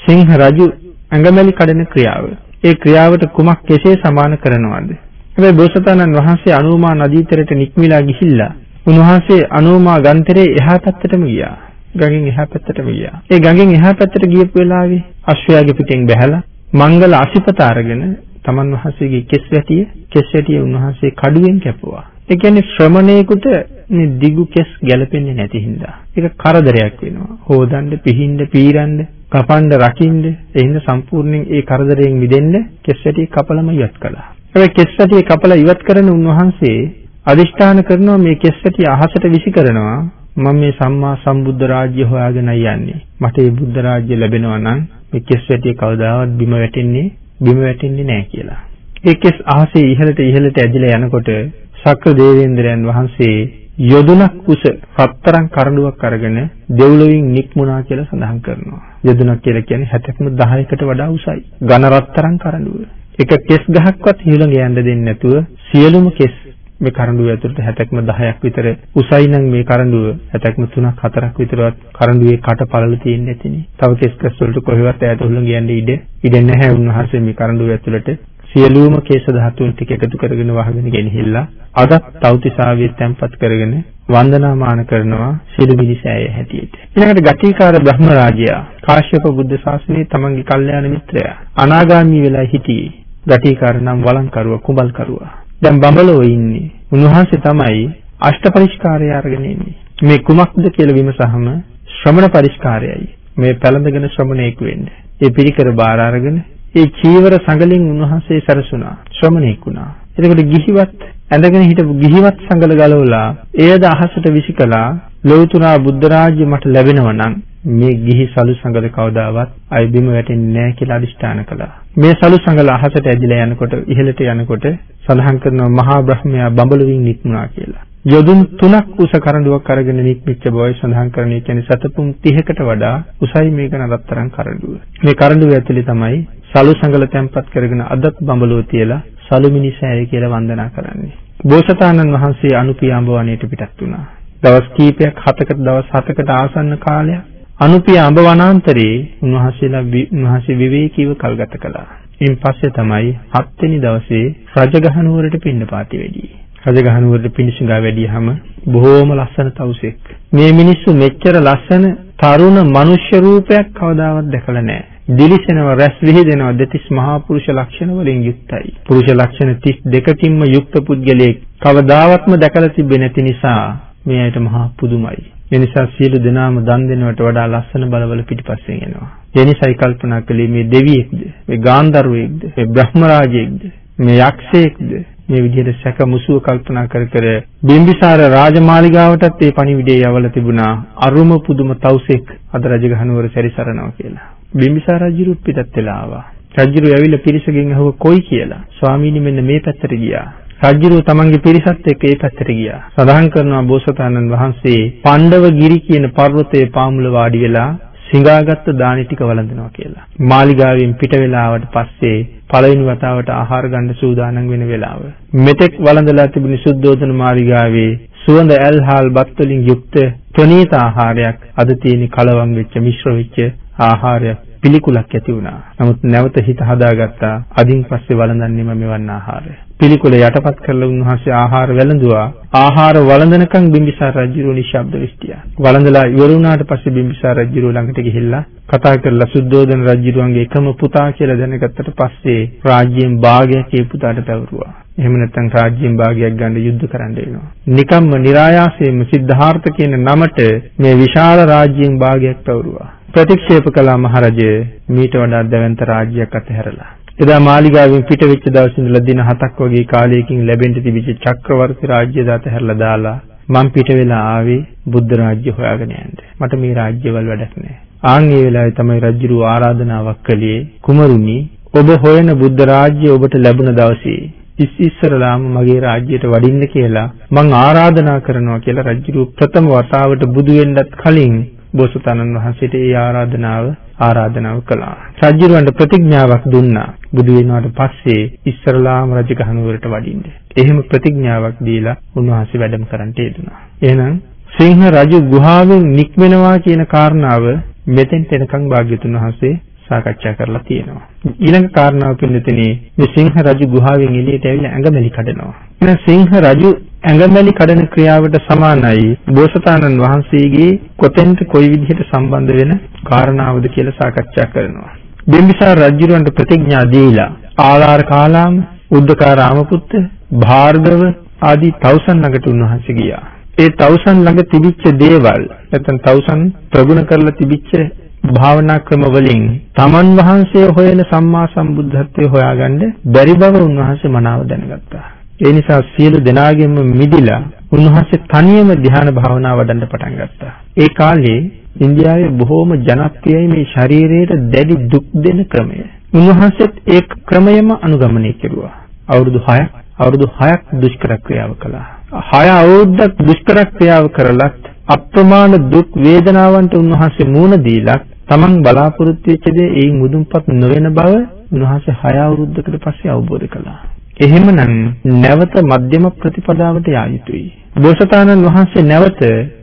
සිංහ රජු ඇඟමැලි කඩන ක්‍රියාව. ඒ ක්‍රියාවට කුමක් කෙසේ සමාන කරනවද? හැබැයි බෝසතාණන් වහන්සේ අනුමා නදී තරට නික්මිලා ගිහිල්ලා උන්වහන්සේ අනෝමා ගන්තරේ එහා පැත්තටම ගියා. ගඟෙන් එහා පැත්තටම ගියා. ඒ ගඟෙන් එහා පැත්තට ගියපු වෙලාවේ අශ්වයාගේ පිටෙන් බැහැලා මංගල අසිපත අරගෙන තමන් වහන්සේගේ කෙස් වැටිය කෙස් වැටිය උන්වහන්සේ කඩුවෙන් කැපුවා. ඒ කියන්නේ ශ්‍රමණේකට මේ දිගු කෙස් ගැලපෙන්නේ නැති හින්දා. ඒක කරදරයක් වෙනවා. හොදන්න, පිහින්න, පීරන්න, කපන්න, රකින්න, ඒ හින්දා සම්පූර්ණයෙන් ඒ කරදරයෙන් මිදෙන්න කෙස් වැටිය කපලම ඉවත් කළා. හැබැයි කෙස් වැටිය කපලා ඉවත් කරන උන්වහන්සේ අදිෂ්ඨාන කරනවා මේ කෙස්සටි අහසට විසි කරනවා මම මේ සම්මා සම්බුද්ධ රාජ්‍ය හොයාගෙනයි යන්නේ මට මේ බුද්ධ රාජ්‍ය ලැබෙනවා නම් මේ කෙස්සටි කවදාවත් බිම වැටෙන්නේ බිම වැටෙන්නේ නැහැ කියලා. ඒ කෙස් අහසේ ඉහළට ඉහළට ඇදිලා යනකොට සක්‍ර දේවේන්ද්‍රයන් වහන්සේ යොදුනක් උස රත්තරන් කරඬුවක් අරගෙන දෙව්ලොවින් නික්මුණා කියලා සඳහන් කරනවා. යොදුනක් කියලා කියන්නේ 60ක්ම 10කට වඩා උසයි. ඝන රත්තරන් කරඬුව. එක කෙස් ගහක්වත් හිලඟ යන්න දෙන්නේ නැතුව සියලුම කෙස් මේ කරඬුව ඇතුළට 60ක්ම 10ක් විතර උසයි නම් මේ කරඬුව 60ක්ම 3ක් 4ක් විතරවත් කරඬුවේ කට පළල තියෙන්නේ නැතිනේ. තව කෙස් කස් වලට කොහෙවත් ඈත උල්ලන් යන්නේ ඉඩ ඉඩ නැහැ උන්වහන්සේ මේ කරඬුව ඇතුළට සියලුම කේශ ධාතුන් ටික එකතු කරගෙන වහගෙන ගෙනහිල්ලා අදත් තවතිසාවිය තැම්පත් කරගෙන වන්දනාමාන කරනවා සිළුමිලි සෑය හැටියට. ඊළඟට ගටිකාර බ්‍රහ්ම රාජයා කාශ්‍යප බුද්ධ ශාසනයේ තමන්ගේ කල්යාණ මිත්‍රයා අනාගාමී වෙලා හිටියේ. ගටිකාර නම් වළංකරුවා කුඹල්කරුවා. දැන් බඹලෝ ඉන්නේ. උන්වහන්සේ තමයි අෂ්ට පරිස්කාරය අරගෙන ඉන්නේ. මේ කුමක්ද කියලා විමසහම ශ්‍රමණ පරිස්කාරයයි. මේ පැලඳගෙන ශ්‍රමණේක් වෙන්න. ඒ පිරිකර බාර අරගෙන ඒ චීවර සංගලෙන් උන්වහන්සේ සරසුණා. ශ්‍රමණේක් වුණා. එතකොට ගිහිවත් ඇඳගෙන හිටපු ගිහිවත් සංගල ගලවලා එයද අහසට විසිකලා ලෞතුරා බුද්ධ රාජ්‍ය මට ලැබෙනවා නම් මේ ගිහි සලු සඟල කවදාවත් අය බිම වැටෙන්නේ නැහැ කියලා අදිෂ්ඨාන කළා. මේ සලු සඟල අහසට ඇදිලා යනකොට ඉහළට යනකොට සඳහන් කරනවා මහා බ්‍රහ්මයා බඹලුවින් නික්මුණා කියලා. යොදුන් තුනක් උස කරඬුවක් අරගෙන නික්මිච්ච බවයි සඳහන් කරන්නේ කියන්නේ සතපුම් 30කට වඩා උසයි මේක නරත්තරන් කරඬුව. මේ කරඬුව ඇතුලේ තමයි සලු සඟල තැන්පත් කරගෙන අදත් බඹලුව තියලා සලුමිනිසෑය කියලා වන්දනා කරන්නේ. බෝසතාණන් වහන්සේ අනුපියාඹ වනයේට පිටත් වුණා. දවස් කීපයක් හතකට දවස් හතකට ආසන්න කාලයක් අනුපියාඹ වනාන්තරයේ උන්වහන්සේලා උන්වහන්සේ විවේකීව කල්ගත කළා. ඉන් පස්සේ තමයි හත්වෙනි දවසේ රජගහනුවරට පින්නපාති වෙදී. රජගහනුවරට පිණිසුඟා වැඩියහම බොහෝම ලස්සන තවුසෙක්. මේ මිනිස්සු මෙච්චර ලස්සන තරුණ මනුෂ්‍ය රූපයක් කවදාවත් දැකලා නැහැ. දිලිසෙනව රැස් විහිදෙනව දෙතිස් මහා පුරුෂ ලක්ෂණ වලින් යුක්තයි. පුරුෂ ලක්ෂණ 32කින්ම යුක්ත පුද්ගලයෙක් කවදාවත්ම දැකලා තිබෙන්නේ නැති නිසා මේ ඇයට මහා පුදුමයි. ඒ නිසා සියලු දෙනාම දන් දෙනවට වඩා ලස්සන බලවල පිටිපස්සෙන් එනවා. ඒ නිසායි කල්පනා කළේ මේ දෙවියෙක්ද, මේ ගාන්ධර්වයෙක්ද, මේ බ්‍රහ්මරාජයෙක්ද, මේ යක්ෂයෙක්ද මේ විදිහට සැක මුසුව කල්පනා කර කර බිම්බිසාර රාජමාලිගාවටත් ඒ පණිවිඩය යවලා තිබුණා අරුම පුදුම තවුසෙක් අද රජගහනුවර සැරිසරනවා කියලා. බිම්බිසාර රජුත් පිටත් වෙලා ආවා. රජුරු ඇවිල්ලා පිරිසගෙන් අහුව කොයි කියලා. ස්වාමීනි මෙන්න මේ පැත්තට ගියා. රජුරු තමන්ගේ පිරිසත් එක්ක ඒ පැත්තට ගියා. සඳහන් කරනවා බෝසතාණන් වහන්සේ පණ්ඩව ගිරි කියන පර්වතයේ පාමුල වාඩි වෙලා සිඟාගත්ත දානි ටික වළඳනවා කියලා. මාලිගාවෙන් පිට වෙලාවට පස්සේ පළවෙනි වතාවට ආහාර ගන්න සූදානම් වෙන වෙලාව. මෙතෙක් වළඳලා තිබුණු සුද්ධෝදන මාලිගාවේ සුවඳ ඇල්හාල් බත් වලින් යුක්ත ප්‍රණීත ආහාරයක් අද තියෙන කලවම් වෙච්ච මිශ්‍ර වෙච්ච ආහාරයක් පිළිකුලක් ඇති වුණා. නමුත් නැවත හිත හදාගත්තා. අදින් පස්සේ වළඳන්නේම මෙවන් ආහාරය. පිළිකුල යටපත් කරලා උන්වහන්සේ ආහාර වැළඳුවා. ආහාර වළඳනකම් බිම්බිසාර රජුගේ නිශ්ශබ්ද විශ්තිය. වළඳලා ඉවර වුණාට පස්සේ බිම්බිසාර රජු ළඟට ගිහිල්ලා කතා කරලා සුද්ධෝදන රජුගේ එකම පුතා කියලා දැනගත්තට පස්සේ රාජ්‍යයෙන් භාගයක් ඒ පුතාට පැවරුවා. එහෙම නැත්නම් රාජ්‍යයෙන් භාගයක් ගන්න යුද්ධ කරන්න වෙනවා. නිකම්ම નિરાයාසයෙන්ම සිද්ධාර්ථ කියන නමට මේ විශාල රාජ්‍යයෙන් භාගයක් පැවරුවා. ප්‍රතික්ෂේප කළා මහරජය මීට වඩා දැවැන්ත රාජ්‍යයක් අතහැරලා. එදා මාලිගාවෙන් පිට වෙච්ච දවස් ඉඳලා දින 7ක් වගේ කාලයකින් ලැබෙන්න තිබිච්ච චක්‍රවර්ති රාජ්‍ය දාත හැරලා දාලා මම පිට වෙලා ආවේ බුද්ධ රාජ්‍ය හොයාගෙන යන්න. මට මේ රාජ්‍යවල වැඩක් නැහැ. ආන් ඒ වෙලාවේ තමයි රජුරු ආරාධනාවක් කළේ කුමරුනි ඔබ හොයන බුද්ධ රාජ්‍ය ඔබට ලැබුණ දවසේ ඉස්සෙල්ලාම මගේ රාජ්‍යයට වඩින්න කියලා මං ආරාධනා කරනවා කියලා රජුරු ප්‍රථම වතාවට බුදු වෙන්නත් කලින් බෝසතාණන් වහන්සේට ඒ ආරාධනාව ආරාධනාව කළා. රජුරවන්ට ප්‍රතිඥාවක් දුන්නා. බුදු වෙනාට පස්සේ ඉස්සරලාම රජගහනුවරට වඩින්න. එහෙම ප්‍රතිඥාවක් දීලා උන්වහන්සේ වැඩම කරන්නට යෙදුණා. එහෙනම් සිංහ රජු ගුහාවෙන් නික්මෙනවා කියන කාරණාව මෙතෙන් තැනකම් භාග්‍යතුන් වහන්සේ සාකච්ඡා කරලා තියෙනවා. ඊළඟ කාරණාව පින්නතනේ මේ සිංහ රජු ගුහාවෙන් එළියට ඇවිල්ලා ඇඟමැලි කඩනවා. එහෙනම් සිංහ රජු ඇඟමැලි කඩන ක්‍රියාවට සමානයි බෝසතාණන් වහන්සේගේ කොතෙන්ද කොයි විදිහට සම්බන්ධ වෙන කාරණාවද කියලා සාකච්ඡා කරනවා. බිම්බිසාර රජුරන්ට ප්‍රතිඥා දීලා ආලාර කාලාම, උද්දකාර රාමපුත්ත, භාර්ගව ආදී තවුසන් ළඟට උන්වහන්සේ ගියා. ඒ තවුසන් ළඟ තිබිච්ච දේවල් නැත්නම් තවුසන් ප්‍රගුණ කරලා තිබිච්ච භාවනා ක්‍රම වලින් තමන් වහන්සේ හොයන සම්මා සම්බුද්ධත්වයේ හොයාගන්න බැරි බව උන්වහන්සේ මනාව දැනගත්තා. ඒ නිසා සියලු දෙනාගෙන්ම මිදිලා උන්වහන්සේ තනියම ධ්‍යාන භාවනා වඩන්න පටන් ගත්තා. ඒ කාලේ ඉන්දියාවේ බොහෝම ජනප්‍රියයි මේ ශරීරයට දැඩි දුක් දෙන ක්‍රමය. උන්වහන්සේත් ඒ ක්‍රමයම අනුගමනය කෙරුවා. අවුරුදු 6ක් අවුරුදු 6ක් දුෂ්කර ක්‍රියාව කළා. 6 අවුරුද්දක් දුෂ්කර ක්‍රියාව කරලත් අප්‍රමාණ දුක් වේදනාවන්ට උන්වහන්සේ මුහුණ දීලා තමන් බලාපොරොත්තු වෙච්ච දේ ඒ මුදුන්පත් නොවන බව උන්වහන්සේ 6 අවුරුද්දකට පස්සේ අවබෝධ කළා. එහෙමනම් නැවත මධ්‍යම ප්‍රතිපදාවට යා යුතුයි. බෝසතාණන් වහන්සේ නැවත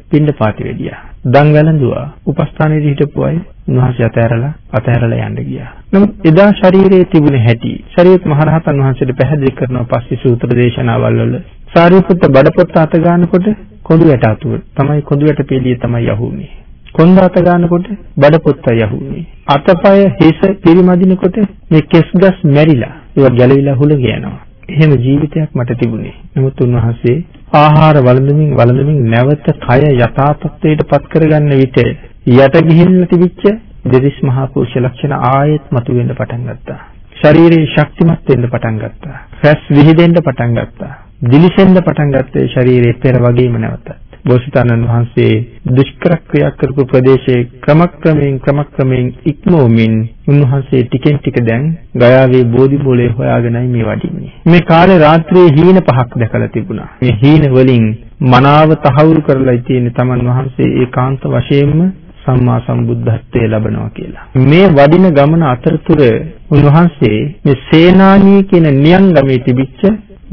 පින්ඩපාති වෙදියා. දන් වැළඳුවා. උපස්ථානයේ හිටපු අය උන්වහන්සේ අතහැරලා අතහැරලා යන්න ගියා. නමුත් එදා ශරීරයේ තිබුණ හැටි ශරීරත් මහරහතන් වහන්සේට පැහැදිලි කරනවා පස්සේ සූත්‍ර දේශනාවල් වල. සාරිපුත්ත බඩපොත්ත අත ගන්නකොට කොඳු යට අතුව තමයි කොඳු යට පිළිය තමයි යහුනේ. කොන්ද අත ගන්නකොට බඩපොත්ත යහුනේ. අතපය හිස පිරිමදිනකොට මේ කෙස්ගස් මැරිලා ඒවා ගැලවිලා හුලඟ යනවා. එහෙම ජීවිතයක් මට තිබුණේ. නමුත් උන්වහන්සේ ආහාර වළඳමින් වළඳමින් නැවත කය යථා තත්ත්වයට පත් කරගන්න විට යට ගිහිල්ලා තිබිච්ච දෙවිස් මහා පුරුෂ ලක්ෂණ ආයෙත් මතුවෙන්න පටන් ගත්තා. ශරීරයේ ශක්තිමත් වෙන්න පටන් ගත්තා. රැස් විහිදෙන්න පටන් ගත්තා. දිලිසෙන්න පටන් ගත්තේ ශරීරයේ පෙර වගේම නැවතත්. බෝසතාණන් වහන්සේ දුෂ්කර ක්‍රියා කරපු ප්‍රදේශයේ ක්‍රමක්‍රමයෙන් ක්‍රමක්‍රමයෙන් ඉක්මවමින් උන්වහන්සේ ටිකෙන් ටික දැන් ගයාවේ බෝධි මූලයේ හොයාගෙනයි මේ වඩින්නේ. මේ කාලේ රාත්‍රියේ හීන පහක් දැකලා තිබුණා. මේ හීන වලින් මනාව තහවුරු කරලා තියෙන තමන් වහන්සේ ඒකාන්ත වශයෙන්ම සම්මා සම්බුද්ධත්වයේ ලබනවා කියලා. මේ වඩින ගමන අතරතුර උන්වහන්සේ මේ සේනානී කියන නියංගමේ තිබිච්ච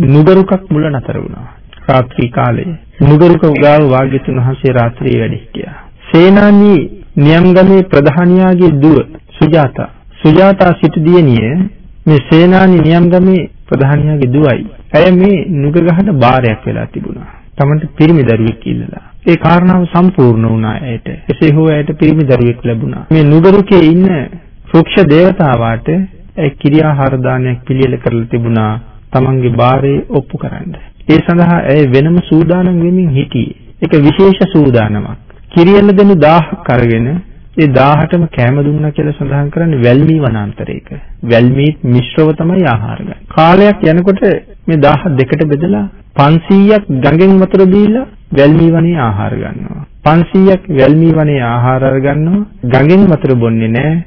නුගරුකක් මුල නතර වුණා. රාත්‍රී කාලයේ නුගරුක උගාව වාග්යතුන් වහන්සේ රාත්‍රියේ වැඩ හිටියා. සේනානී නියංගමේ ප්‍රධානියාගේ දුව සුජාතා. සුජාතා සිටු දියණිය මේ සේනානී නියංගමේ ප්‍රධානියාගේ දුවයි. ඇය මේ නුග ගහට බාරයක් වෙලා තිබුණා. තමන්ට පිරිමි දරුවෙක් ඉල්ලලා. ඒ කාරණාව සම්පූර්ණ වුණා ඇයට. එසේ හෝ ඇයට පිරිමි දරුවෙක් ලැබුණා. මේ නුගරුකේ ඉන්න වෘක්ෂ දේවතාවාට ඒ කිරියාහාර දානයක් පිළියෙල කරලා තිබුණා තමන්ගේ බාරේ ඔප්පු කරන්න. ඒ සඳහා ඇය වෙනම සූදානම් වෙමින් හිටියේ. ඒක විශේෂ සූදානමක්. කිරියල දෙනු 1000ක් අරගෙන ඒ 1000ටම කැම දුන්නා කියලා සඳහන් කරන්නේ වැල්මී වනාන්තරයක. වැල්මී මිශ්‍රව තමයි ආහාර ගන්න. කාලයක් යනකොට මේ 1000 දෙකට බෙදලා 500ක් ගඟෙන් වතුර දීලා වැල්මී වනේ ආහාර ගන්නවා. 500ක් වැල්මී වනේ ආහාර අරගන්නවා. ගඟෙන් වතුර බොන්නේ නැහැ.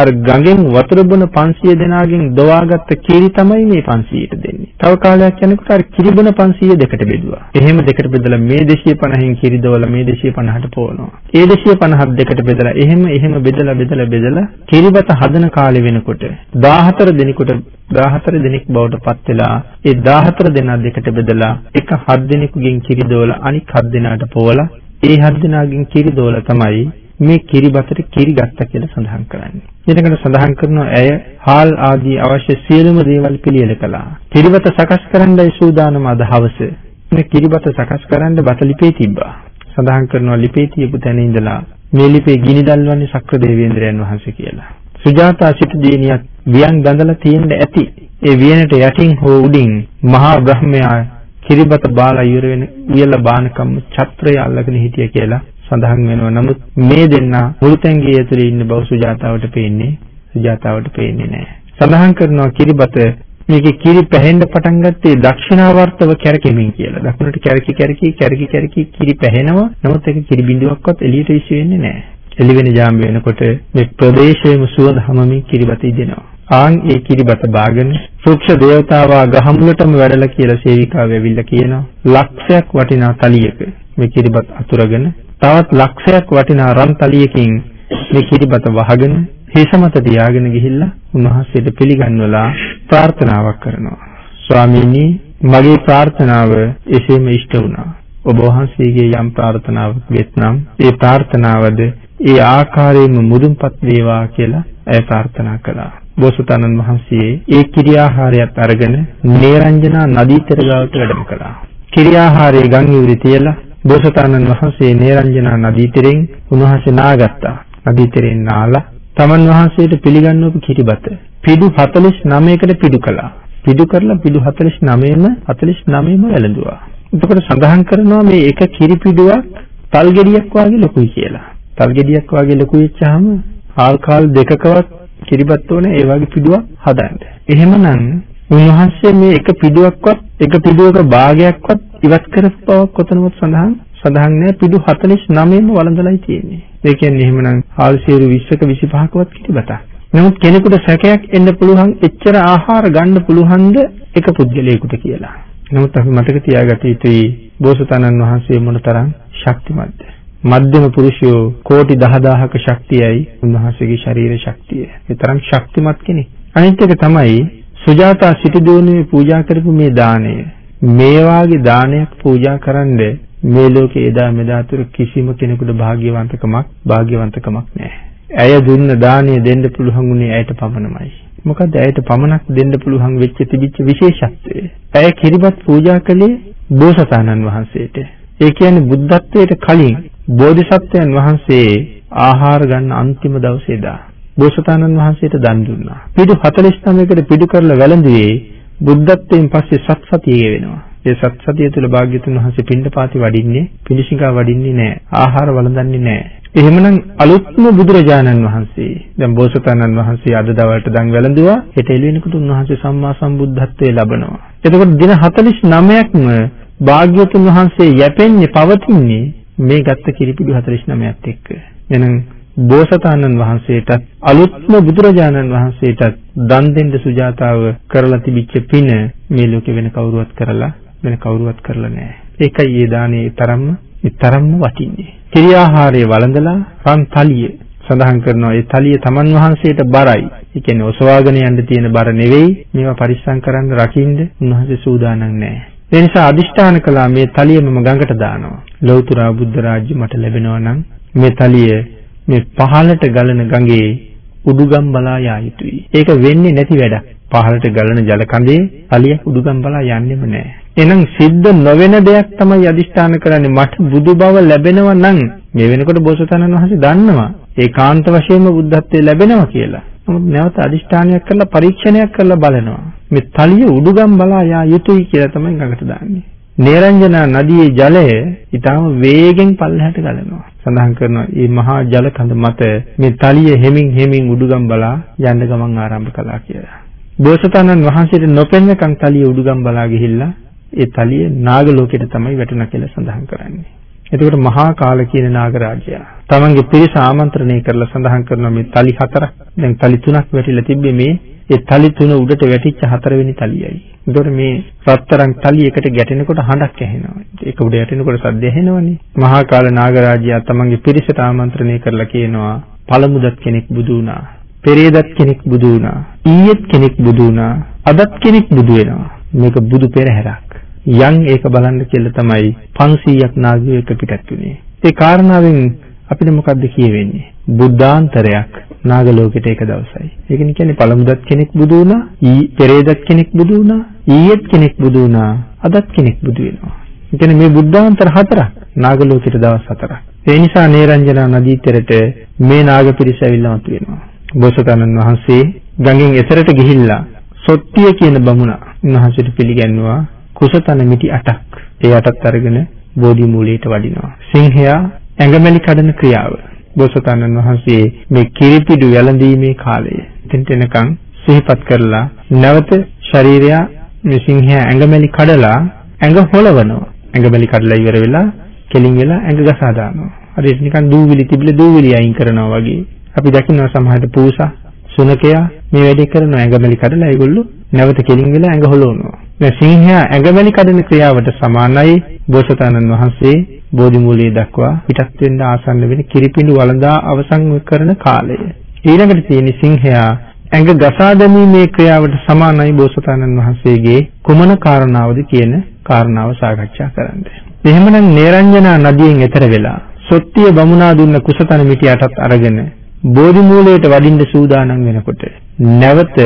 අර ගඟෙන් වතුර බොන 500 දෙනාගෙන් දොවාගත්ත කිරි තමයි මේ 500ට දෙන්නේ. තව කාලයක් යනකොට අර කිරි බොන 500 දෙකට බෙදුවා. එහෙම දෙකට බෙදලා මේ 250න් කිරි දොවලා මේ 250ට පොවනවා. ඒ 250ක් දෙකට බෙදලා එහෙම එහෙම බෙදලා බෙදලා බෙදලා කිරිබත හදන කාලේ වෙනකොට 14 දිනකට 14 දිනක් බවට පත් වෙලා ඒ 14 දෙනා දෙකට බෙදලා එක 7 දිනකගෙන් කිරි දොවලා අනික් 7 දිනාට පොවලා ඒ 7 දිනාගෙන් කිරි දොවලා තමයි මේ කිරිබතට කිරි ගත්තා කියලා සඳහන් කරන්නේ. ඊළඟට සඳහන් කරනවා ඇය හාල් ආදී අවශ්‍ය සියලුම දේවල් පිළියෙල කළා. කිරිබත සකස් කරන්නයි සූදානම අද හවස. මේ කිරිබත සකස් කරන්න බත ලිපේ තිබ්බා. සඳහන් කරනවා ලිපේ තියපු තැන ඉඳලා මේ ලිපේ ගිනි දල්වන්නේ ශක්‍ර දේවේන්ද්‍රයන් වහන්සේ කියලා. සුජාතා සිටු දිනියක් වියන් ගඳලා තියෙන්න ඇති. ඒ වියනට යටින් හෝ උඩින් මහා බ්‍රහ්මයා කිරිබත බාලා ඉවර වෙන ඉයල බානකම් ඡත්‍රය අල්ලගෙන හිටිය කියලා සඳහන් වෙනවා. නමුත් මේ දෙන්නා මුළුතැන්ගේ ඇතුලේ ඉන්න බව සුජාතාවට පේන්නේ සුජාතාවට පේන්නේ නැහැ. සඳහන් කරනවා කිරිබත මේකේ කිරි පැහෙන්න පටන් ගත්තේ දක්ෂිනාවර්තව කැරකෙමින් කියලා. දකුණට කැරකි කැරකි කැරකි කැරකි කිරි පැහෙනවා. නමුත් ඒක කිරි බිඳුවක්වත් එළියට විසි වෙන්නේ නැහැ. එළි වෙන ජාම වෙනකොට මේ ප්‍රදේශයේම සුවඳ හැමමින් කිරිබත ඉදෙනවා. ආන් ඒ කිරිබත බාගෙන සුක්ෂ දේවතාවා ගහමුලටම වැඩලා කියලා සේවිකාව ඇවිල්ලා කියනවා. ලක්ෂයක් වටිනා තලියක මේ කිරිබත් අතුරගෙන තවත් ලක්ෂයක් වටිනා රන් තලියකින් මේ කිරිබත වහගෙන හිස මත තියාගෙන ගිහිල්ලා උන්වහන්සේට පිළිගන්වලා ප්‍රාර්ථනාවක් කරනවා. ස්වාමීනි මගේ ප්‍රාර්ථනාව එසේම ඉෂ්ට වුණා. ඔබ වහන්සේගේ යම් ප්‍රාර්ථනාවක් වෙත්නම් ඒ ප්‍රාර්ථනාවද ඒ ආකාරයෙන්ම මුදුන්පත් වේවා කියලා ඇය ප්‍රාර්ථනා කළා. බෝසතාණන් වහන්සේ ඒ කිරියාහාරයත් අරගෙන නේරංජනා නදී තෙර ගාවට වැඩම කළා. කිරියාහාරයේ ගම් ඉවුරි තියලා බෝසතාණන් වහන්සේ නේරංජනා නදී තෙරෙන් උන්වහන්සේ නාගත්තා. නදී තෙරෙන් නාලා තමන් වහන්සේට පිළිගන්නවපු කිරිබත පිඩු 49කට පිඩු කළා. පිඩු කරලා පිඩු 49ම 49ම වැළඳුවා. එතකොට සඳහන් කරනවා මේ එක කිරි පිඩුවක් තල් ගෙඩියක් වගේ ලොකුයි කියලා. තල් ගෙඩියක් වගේ ලොකු වෙච්චාම හාල් කාල් දෙකකවත් කිරිබත් ඕනේ ඒ වගේ පිඩුවක් හදන්න. එහෙමනම් උන්වහන්සේ මේ එක පිඩුවක්වත් එක පිඩුවක භාගයක්වත් ඉවත් කරපු බවක් කොතනවත් සඳහන් සඳහන් නැහැ පිඩු 49ම වළඳලායි තියෙන්නේ. ඒ කියන්නේ එහෙමනම් හාල් සියලු 20ක 25කවත් කිරිබතක්. නමුත් කෙනෙකුට සැකයක් එන්න පුළුවන් එච්චර ආහාර ගන්න පුළුවන්ද එක පුද්ගලයෙකුට කියලා. නමුත් අපි මතක තියාගත යුතුයි බෝසතාණන් වහන්සේ මොනතරම් ශක්තිමත්ද. මධ්‍යම පුරුෂයෝ කෝටි 10000ක ශක්තියයි උන්වහන්සේගේ ශරීර ශක්තිය. ඒ තරම් ශක්තිමත් කෙනෙක්. අනිත් එක තමයි සුජාතා සිටුදුවනේ පූජා කරපු මේ දාණය. මේ වාගේ දානයක් පූජා කරන්නේ මේ ලෝකේ එදා මෙදා තුර කිසිම කෙනෙකුට භාග්‍යවන්තකමක් භාග්‍යවන්තකමක් නැහැ. ඇය දුන්න දාණය දෙන්න පුළුවන් උනේ ඇයට පමණමයි. මොකද ඇයට පමණක් දෙන්න පුළුවන් වෙච්ච තිබිච්ච විශේෂත්වය. ඇය කිරිබත් පූජා කළේ බෝසතාණන් වහන්සේට. ඒ කියන්නේ බුද්ධත්වයට කලින් බෝධිසත්වයන් වහන්සේ ආහාර ගන්න අන්තිම දවසේ දා බෝසතාණන් වහන්සේට දන් දුන්නා. පිටු 49කට පිටු කරලා වැළඳුවේ බුද්ධත්වයෙන් පස්සේ සත්සතියේ වෙනවා. ඒ සත්සතිය තුළ භාග්‍යතුන් වහන්සේ පින්ඩපාති වඩින්නේ පිළිසිඟා වඩින්නේ නැහැ. ආහාර වළඳන්නේ නැහැ. එහෙමනම් අලුත්ම බුදුරජාණන් වහන්සේ දැන් බෝසතාණන් වහන්සේ අද දවල්ට දන් වැළඳුවා හෙට එළිවෙනකොට උන්වහන්සේ සම්මා සම්බුද්ධත්වයේ ලබනවා. එතකොට දින 49ක්ම භාග්‍යවතුන් වහන්සේ යැපෙන්නේ පවතින්නේ මේ ගත්ත කිරිපිඩු 49ත් එක්ක. එහෙනම් බෝසතාණන් වහන්සේටත් අලුත්ම බුදුරජාණන් වහන්සේටත් දන් දෙන්න සුජාතාව කරලා තිබිච්ච පින මේ ලෝකේ වෙන කවුරුවත් කරලා වෙන කවුරුවත් කරලා නැහැ. ඒකයි ඒ දානේ තරම්ම ඒ තරම්ම වටින්නේ. ක්‍රියාහාරයේ වළඳලා රන් තලිය සඳහන් කරනවා ඒ තලිය තමන් වහන්සේට බරයි. ඒ කියන්නේ ඔසවාගෙන යන්න තියෙන බර නෙවෙයි. මේවා පරිස්සම් කරන්න රකින්න උන්වහන්සේ සූදානම් නැහැ. ඒ නිසා අදිෂ්ඨාන කළා මේ තලිය මම ගඟට දානවා. ලෞතර බුද්ධ රාජ්‍ය මට ලැබෙනවා නම් මේ තලිය මේ පහළට ගලන ගඟේ උඩුගම් බලා යා යුතුයි. ඒක වෙන්නේ නැති වැඩක්. පහළට ගලන ජල කඳේ තලියක් උඩුගම් බලා යන්නෙම නැහැ. එහෙනම් සිද්ධ නොවන දෙයක් තමයි අදිෂ්ඨාන කරන්නේ මට බුදු බව ලැබෙනවා නම් මේ වෙනකොට බෝසතාණන් වහන්සේ දන්නවා ඒකාන්ත වශයෙන්ම බුද්ධත්වයේ ලැබෙනවා කියලා. නමුත් නැවත අදිෂ්ඨානයක් කරලා පරීක්ෂණයක් කරලා බලනවා. මේ තලිය උඩුගම් බලා යා යුතුයි කියලා තමයි ගඟට දාන්නේ. නේරංජනා නදියේ ජලය ඊටම වේගෙන් පල්ලෙහාට ගලනවා. සඳහන් කරනවා මේ මහා ජල කඳ මත මේ තලිය හෙමින් හෙමින් උඩුගම් බලා යන්න ගමන් ආරම්භ කළා කියලා. බෝසතාණන් වහන්සේට නොපෙන්නකම් තලිය උඩුගම් බලා ගිහිල්ලා ඒ තලිය නාග ලෝකෙට තමයි වැටුණා කියලා සඳහන් කරන්නේ. එතකොට මහා කාල කියන නාගරාජයා තමන්ගේ පිරිස ආමන්ත්‍රණය කරලා සඳහන් කරනවා මේ තලි හතරක් දැන් තලි තුනක් වැටිලා තිබ්බේ මේ ඒ තලි තුන උඩට වැටිච්ච හතරවෙනි තලියයි. එතකොට මේ රත්තරන් තලි එකට ගැටෙනකොට හඬක් ඇහෙනවා. ඒක උඩ යටිනකොට සද්ද ඇහෙනවනේ. මහා කාල නාගරාජයා තමන්ගේ පිරිසට ආමන්ත්‍රණය කරලා කියනවා පළමුදත් කෙනෙක් බුදු වුණා. පෙරේදත් කෙනෙක් බුදු වුණා. ඊයේත් කෙනෙක් බුදු වුණා. අදත් කෙනෙක් බුදු වෙනවා. මේක බුදු පෙරහැරක්. යන් ඒක බලන්න කියලා තමයි 500ක් නාගයෝ එක පිටත් වුණේ. ඒ කාරණාවෙන් අපිට මොකද්ද කියවෙන්නේ? බුද්ධාන්තරයක් නාග ලෝකෙට එක දවසයි. ඒක කියන්නේ පළමුදත් කෙනෙක් බුදු වුණා, ඊ පෙරේදත් කෙනෙක් බුදු වුණා, ඊයේත් කෙනෙක් බුදු වුණා, අදත් කෙනෙක් බුදු වෙනවා. ඒ කියන්නේ මේ බුද්ධාන්තර හතරක් නාග ලෝකෙට දවස් හතරක්. ඒ නිසා නේරංජනා නදී තෙරට මේ නාග පිරිස ඇවිල්ලා මතුවෙනවා. බෝසතාණන් වහන්සේ ගඟෙන් එතරට ගිහිල්ලා සොට්ටිය කියන බමුණා උන්වහන්සේට පිළිගන්නවා කුසතන මිටි 8ක්. ඒ 8ත් අරගෙන බෝධි මූලයට වඩිනවා. සිංහයා ඇඟමැලි කඩන ක්‍රියාව. බෝසතාණන් වහන්සේ මේ කිරිපිඩු වැළඳීමේ කාලය එතෙන්ට එනකන් සිහිපත් කරලා නැවත ශරීරය මේ සිංහයා ඇඟමැලි කඩලා ඇඟ හොලවනවා. ඇඟමැලි කඩලා ඉවර වෙලා කෙලින් වෙලා ඇඟ ගසා දානවා. හරියට නිකන් දූවිලි තිබිලා දූවිලි අයින් කරනවා වගේ. අපි දකිනවා සමහරට පූසා සුනකයා මේ වැඩේ කරන ඇඟමැලි කඩලා ඒගොල්ලෝ නැවත කෙලින් වෙලා ඇඟ හොලවනවා. දැන් සිංහයා ඇඟමැලි කඩන ක්‍රියාවට සමානයි බෝසතාණන් වහන්සේ බෝධි මූලයේ දක්වා පිටත් වෙන්න ආසන්න වෙන කිරිපිඬු වළඳා අවසන් කරන කාලය. ඊළඟට තියෙන සිංහයා ඇඟ ගසා දැමීමේ ක්‍රියාවට සමානයි බෝසතාණන් වහන්සේගේ කුමන කාරණාවද කියන කාරණාව සාකච්ඡා කරන්න. එහෙමනම් නේරංජනා නදියෙන් එතර වෙලා සොත්තිය බමුණා දුන්න කුසතන මිටියටත් අරගෙන බෝධි මූලයට වඩින්න සූදානම් වෙනකොට නැවත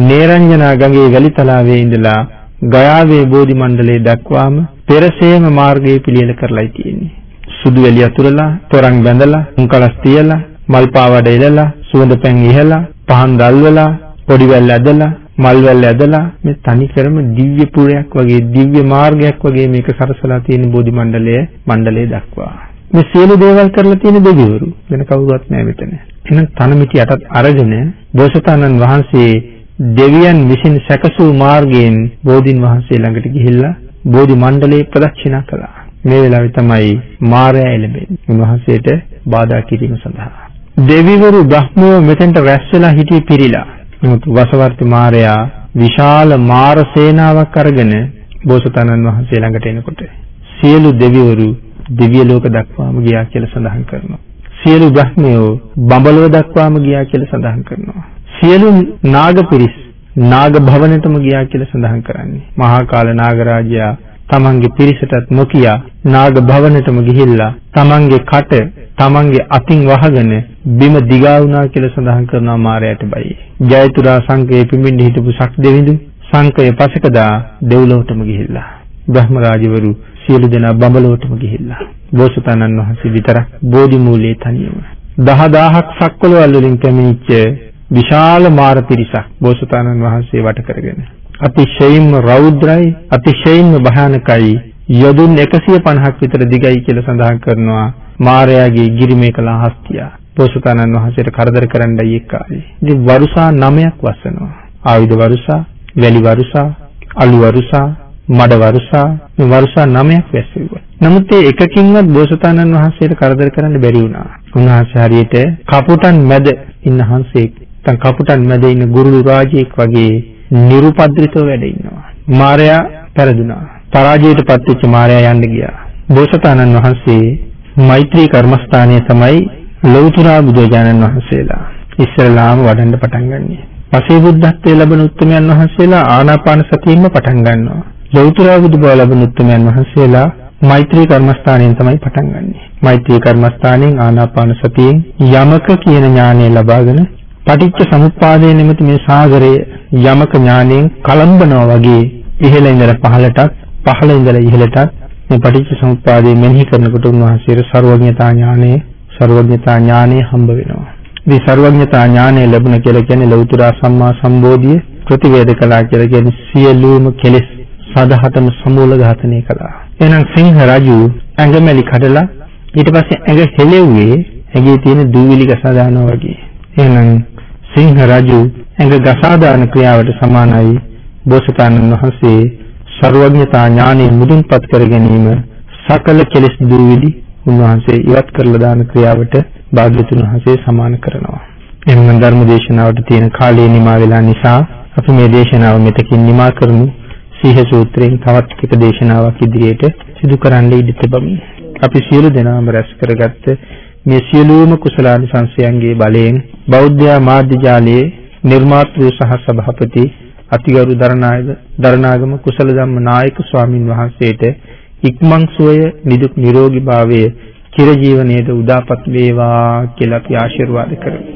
නේරංජනා ගඟේ වැලිතලාවේ ඉඳලා ගයාවේ බෝධි මණ්ඩලයේ දක්වාම පෙරසේම මාර්ගයේ පිළියෙල කරලායි තියෙන්නේ. සුදු වැලි අතුරලා, තොරන් බැඳලා, උන්කලස් තියලා, මල් පාවඩ එලලා, සුවඳ පැන් ඉහලා, පහන් දැල්වලා, පොඩි වැල් ඇදලා, මල් වැල් ඇදලා මේ තනිකරම දිව්‍ය පුරයක් වගේ දිව්‍ය මාර්ගයක් වගේ මේක සරසලා තියෙන බෝධි මණ්ඩලයේ මණ්ඩලයේ දක්වා. මේ සියලු දේවල් කරලා තියෙන දෙවිවරු වෙන කවුරුවත් නැහැ මෙතන. එහෙනම් තනමිටි යටත් අරගෙන බෝසතාණන් වහන්සේ දෙවියන් විසින් සැකසූ මාර්ගයෙන් බෝධින් වහන්සේ ළඟට ගිහිල්ලා බෝධි මණ්ඩලේ ප්‍රදක්ෂිනා කළා. මේ වෙලාවේ තමයි මාරයා එළඹෙන්නේ. උන්වහන්සේට බාධා කිරීම සඳහා. දෙවිවරු බ්‍රහ්මෝ මෙතෙන්ට රැස් වෙලා හිටියේ පිළිලා. නමුත් වසවර්ති මාරයා විශාල මාර සේනාවක් අරගෙන බෝසතාණන් වහන්සේ ළඟට එනකොට සියලු දෙවිවරු දිව්‍ය ලෝක දක්වාම ගියා කියලා සඳහන් කරනවා. සියලු බ්‍රහ්මයෝ බඹලව දක්වාම ගියා කියලා සඳහන් කරනවා. සියලු නාග පිරිස් නාග භවනටම ගියා කියලා සඳහන් කරන්නේ. මහා කාල නාගරාජයා තමන්ගේ පිරිසටත් නොකියා නාග භවනටම ගිහිල්ලා තමන්ගේ කට තමන්ගේ අතින් වහගෙන බිම දිගා වුණා කියලා සඳහන් කරනවා මාරයට බයි. ජයතුරා සංකේ පිඹින්න හිටපු සක් දෙවිඳු සංකය පසකදා දෙව්ලොවටම ගිහිල්ලා. බ්‍රහ්ම රාජවරු සියලු දෙනා බඹලොවටම ගිහිල්ලා බෝසතාණන් වහන්සේ විතරක් බෝධි මූලයේ තනියම දහදහක් සක්වලවල් වලින් කැමිච්ච විශාල මාර පිරිසක් බෝසතාණන් වහන්සේ වට කරගෙන අතිශයින්ම රෞද්‍රයි අතිශයින්ම භයානකයි යොදුන් 150ක් විතර දිගයි කියලා සඳහන් කරනවා මාර්යාගේ ගිරිමේ කළ හස්තියා බෝසතාණන් වහන්සේට කරදර කරන්නයි එක්කාවේ. ඉතින් වරුසා 9ක් වසනවා. ආයුධ වරුසා, වැලි වරුසා, අලු වරුසා, මඩ වරුසා මේ වරුසා 9ක් වැස්සෙව්වා. නමුත් ඒ එකකින්වත් බෝසතාණන් වහන්සේට කරදර කරන්න බැරි වුණා. උන්වහන්සේ හරියට කපුටන් මැද ඉන්න හංසෙක්, නැත්නම් කපුටන් මැද ඉන්න ගුරුළු රාජෙක් වගේ නිරුපද්‍රිතව වැඩ ඉන්නවා. මාර්යා පෙරදුනා. පරාජයටපත් වෙච්ච මාර්යා යන්න ගියා. බෝසතාණන් වහන්සේ මෛත්‍රී කර්මස්ථානය තමයි ලෞතර බුදුජානන් වහන්සේලා ඉස්සරලාම වඩන්න පටන් ගන්නේ. පසේ බුද්ධත්වයේ ලැබෙන උත්තරමයන් වහන්සේලා ආනාපාන සතියෙන්ම පටන් ගන්නවා. ලෞතර බුදුබව ලැබුණු උත්මයන් වහන්සේලා මෛත්‍රී කර්මස්ථානයෙන් තමයි පටන් ගන්නෙ. මෛත්‍රී කර්මස්ථානයෙන් ආනාපාන සතියෙන් යමක කියන ඥානය ලබාගෙන පටිච්ච සමුප්පාදයේ නිමිති මේ සාගරය යමක ඥානයෙන් කලම්බනවා වගේ ඉහළ ඉඳලා පහළටත් පහළ ඉඳලා ඉහළටත් මේ පටිච්ච සමුප්පාදයේ මෙනෙහි කරනකොට උන්වහන්සේට ਸਰවඥතා ඥානය ਸਰවඥතා ඥානය හම්බ වෙනවා. මේ ਸਰවඥතා ඥානය ලැබුණ කියලා කියන්නේ ලෞතර සම්මා සම්බෝධිය ප්‍රතිවේද කළා කියලා කියන්නේ සියලුම කෙලෙස් සදහතම සමූල ඝාතනය කළා. එහෙනම් සිංහ රජු ඇඟමැලි කඩලා ඊට පස්සේ ඇඟ හෙලෙව්වේ ඇඟේ තියෙන දූවිලි ගසා දානවා වගේ. එහෙනම් සිංහ රජු ඇඟ ගසා දාන ක්‍රියාවට සමානයි බෝසතාණන් වහන්සේ ਸਰවඥතා ඥානෙ මුදුන්පත් කර ගැනීම සකල කෙලෙස් දූවිලි උන්වහන්සේ ඉවත් කරලා දාන ක්‍රියාවට භාග්‍යතුන් වහන්සේ සමාන කරනවා. එන්න ධර්ම දේශනාවට තියෙන කාලය නිමා වෙලා නිසා අපි මේ දේශනාව මෙතකින් නිමා කරමු. සීහ සූත්‍රයෙන් තවත් එක දේශනාවක් ඉදිරියට සිදු කරන්න ඉඩ තිබමු. අපි සියලු දෙනාම රැස් කරගත්ත මේ සියලුම කුසලානිසංසයන්ගේ බලයෙන් බෞද්ධ මාධ්‍ය ජාලයේ නිර්මාතෘ සහ සභාපති අතිගරු දරනායක දරනාගම කුසල ධම්ම නායක ස්වාමින් වහන්සේට ඉක්මන් සුවය නිදුක් නිරෝගී භාවය චිරජීවනයේද උදාපත් වේවා කියලා අපි ආශිර්වාද කරමු.